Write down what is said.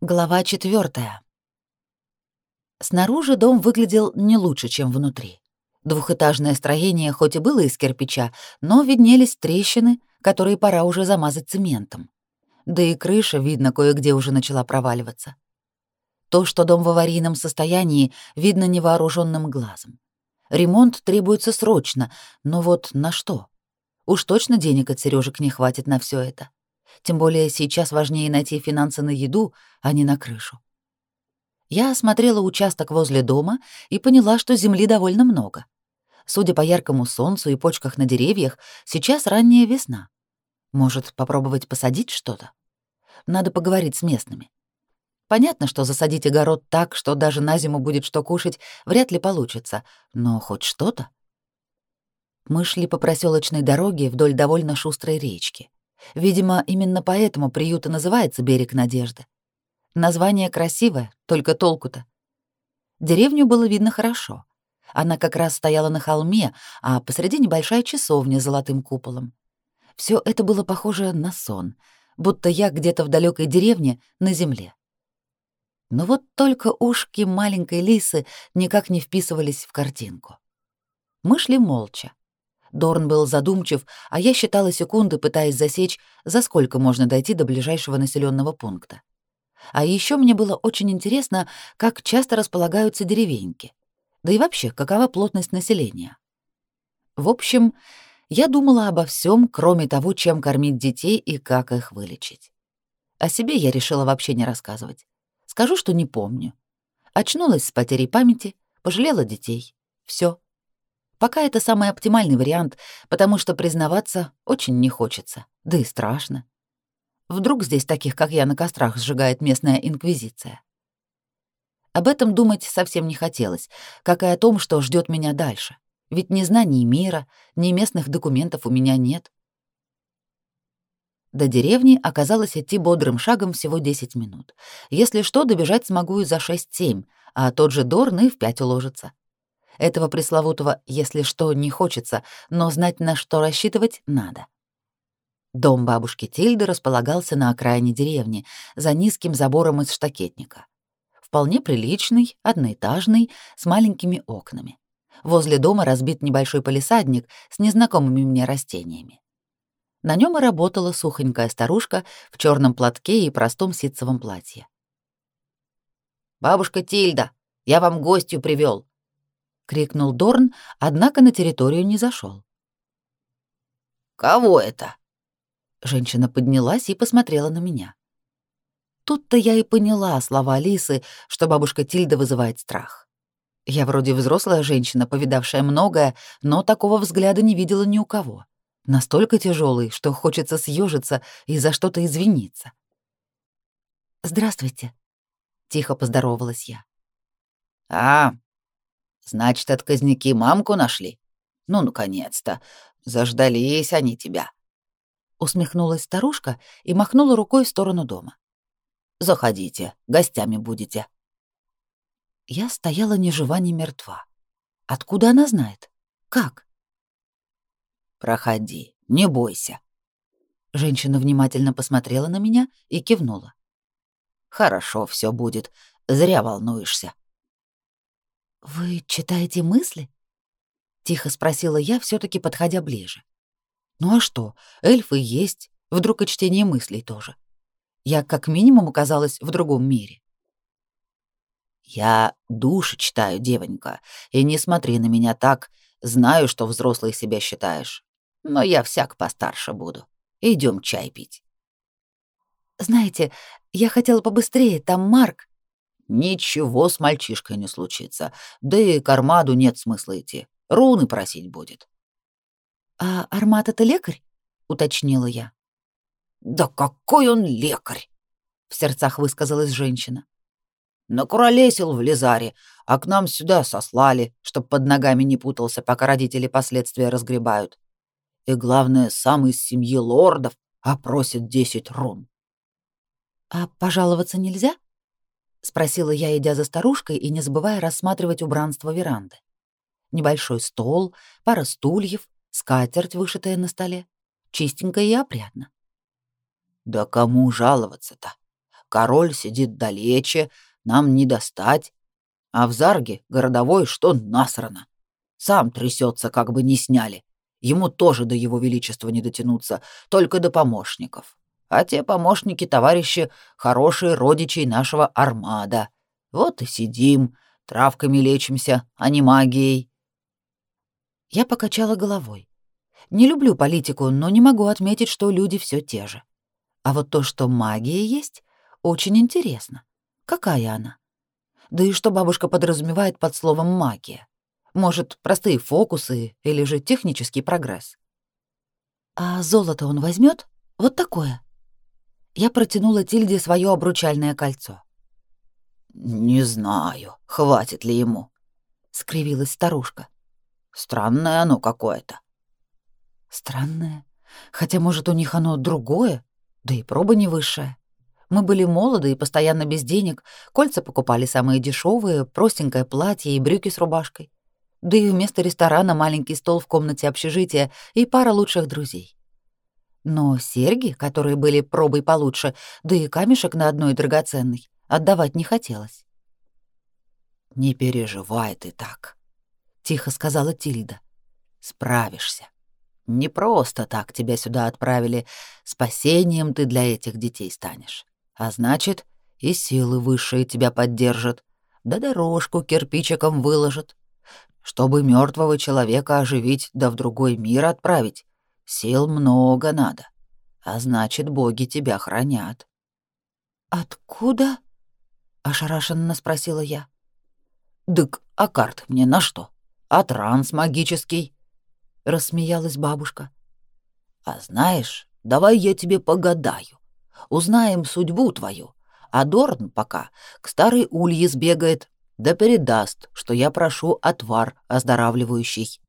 Глава четвертая. Снаружи дом выглядел не лучше, чем внутри. Двухэтажное строение хоть и было из кирпича, но виднелись трещины, которые пора уже замазать цементом. Да и крыша, видно, кое-где уже начала проваливаться. То, что дом в аварийном состоянии, видно невооруженным глазом. Ремонт требуется срочно, но вот на что? Уж точно денег от Сережек не хватит на все это. Тем более сейчас важнее найти финансы на еду, а не на крышу. Я осмотрела участок возле дома и поняла, что земли довольно много. Судя по яркому солнцу и почках на деревьях, сейчас ранняя весна. Может, попробовать посадить что-то? Надо поговорить с местными. Понятно, что засадить огород так, что даже на зиму будет что кушать, вряд ли получится, но хоть что-то. Мы шли по проселочной дороге вдоль довольно шустрой речки. Видимо, именно поэтому приют и называется «Берег надежды». Название красивое, только толку-то. Деревню было видно хорошо. Она как раз стояла на холме, а посреди небольшая часовня с золотым куполом. Все это было похоже на сон, будто я где-то в далекой деревне на земле. Но вот только ушки маленькой лисы никак не вписывались в картинку. Мы шли молча. Дорн был задумчив, а я считала секунды, пытаясь засечь, за сколько можно дойти до ближайшего населенного пункта. А еще мне было очень интересно, как часто располагаются деревеньки. Да и вообще, какова плотность населения. В общем, я думала обо всем, кроме того, чем кормить детей и как их вылечить. О себе я решила вообще не рассказывать. Скажу, что не помню. Очнулась с потерей памяти, пожалела детей. Все. Пока это самый оптимальный вариант, потому что признаваться очень не хочется, да и страшно. Вдруг здесь таких, как я, на кострах сжигает местная инквизиция. Об этом думать совсем не хотелось, как и о том, что ждет меня дальше. Ведь ни знаний мира, ни местных документов у меня нет. До деревни оказалось идти бодрым шагом всего 10 минут. Если что, добежать смогу и за 6-7, а тот же Дорн и в 5 уложится. Этого пресловутого «если что» не хочется, но знать, на что рассчитывать, надо. Дом бабушки Тильды располагался на окраине деревни, за низким забором из штакетника. Вполне приличный, одноэтажный, с маленькими окнами. Возле дома разбит небольшой полисадник с незнакомыми мне растениями. На нем и работала сухонькая старушка в черном платке и простом ситцевом платье. «Бабушка Тильда, я вам гостью привел крикнул Дорн, однако на территорию не зашел. Кого это? Женщина поднялась и посмотрела на меня. Тут-то я и поняла слова Алисы, что бабушка Тильда вызывает страх. Я вроде взрослая женщина, повидавшая многое, но такого взгляда не видела ни у кого. Настолько тяжелый, что хочется съежиться и за что-то извиниться. «Здравствуйте», — тихо поздоровалась я. «А, Значит, отказники мамку нашли? Ну, наконец-то. Заждались они тебя. Усмехнулась старушка и махнула рукой в сторону дома. Заходите, гостями будете. Я стояла ни жива, ни мертва. Откуда она знает? Как? Проходи, не бойся. Женщина внимательно посмотрела на меня и кивнула. Хорошо все будет, зря волнуешься. «Вы читаете мысли?» — тихо спросила я, все таки подходя ближе. «Ну а что, эльфы есть, вдруг и чтение мыслей тоже. Я как минимум оказалась в другом мире». «Я души читаю, девонька, и не смотри на меня так, знаю, что взрослый себя считаешь, но я всяк постарше буду. Идем чай пить». «Знаете, я хотела побыстрее, там Марк...» Ничего с мальчишкой не случится. Да и к Армаду нет смысла идти. Руны просить будет. А Армад это лекарь? уточнила я. Да какой он лекарь? в сердцах высказалась женщина. Накуролесил в Лизаре, а к нам сюда сослали, чтоб под ногами не путался, пока родители последствия разгребают. И главное, сам из семьи лордов, а просит десять рун. А пожаловаться нельзя? — спросила я, идя за старушкой и не забывая рассматривать убранство веранды. Небольшой стол, пара стульев, скатерть, вышитая на столе. Чистенько и опрятно. «Да кому жаловаться-то? король сидит далече, нам не достать, а в Зарге городовой что насрано. Сам трясется, как бы не сняли. Ему тоже до его величества не дотянуться, только до помощников. А те помощники, товарищи, хорошие родичи нашего армада. Вот и сидим, травками лечимся, а не магией. Я покачала головой. Не люблю политику, но не могу отметить, что люди все те же. А вот то, что магия есть, очень интересно. Какая она? Да и что бабушка подразумевает под словом магия? Может, простые фокусы или же технический прогресс? А золото он возьмет? Вот такое. Я протянула Тильде свое обручальное кольцо. Не знаю, хватит ли ему, скривилась старушка. Странное оно какое-то. Странное. Хотя, может, у них оно другое, да и проба не высшая. Мы были молоды и постоянно без денег, кольца покупали самые дешевые, простенькое платье и брюки с рубашкой. Да и вместо ресторана маленький стол в комнате общежития и пара лучших друзей. Но серьги, которые были пробой получше, да и камешек на одной драгоценный, отдавать не хотелось. «Не переживай ты так», — тихо сказала Тильда. «Справишься. Не просто так тебя сюда отправили. Спасением ты для этих детей станешь. А значит, и силы высшие тебя поддержат, да дорожку кирпичиком выложат. Чтобы мертвого человека оживить да в другой мир отправить, сил много надо. А значит, боги тебя хранят. «Откуда?» — ошарашенно спросила я. «Дык, а карт мне на что? А транс магический?» — рассмеялась бабушка. «А знаешь, давай я тебе погадаю. Узнаем судьбу твою. А Дорн пока к старой улье сбегает, да передаст, что я прошу отвар оздоравливающий.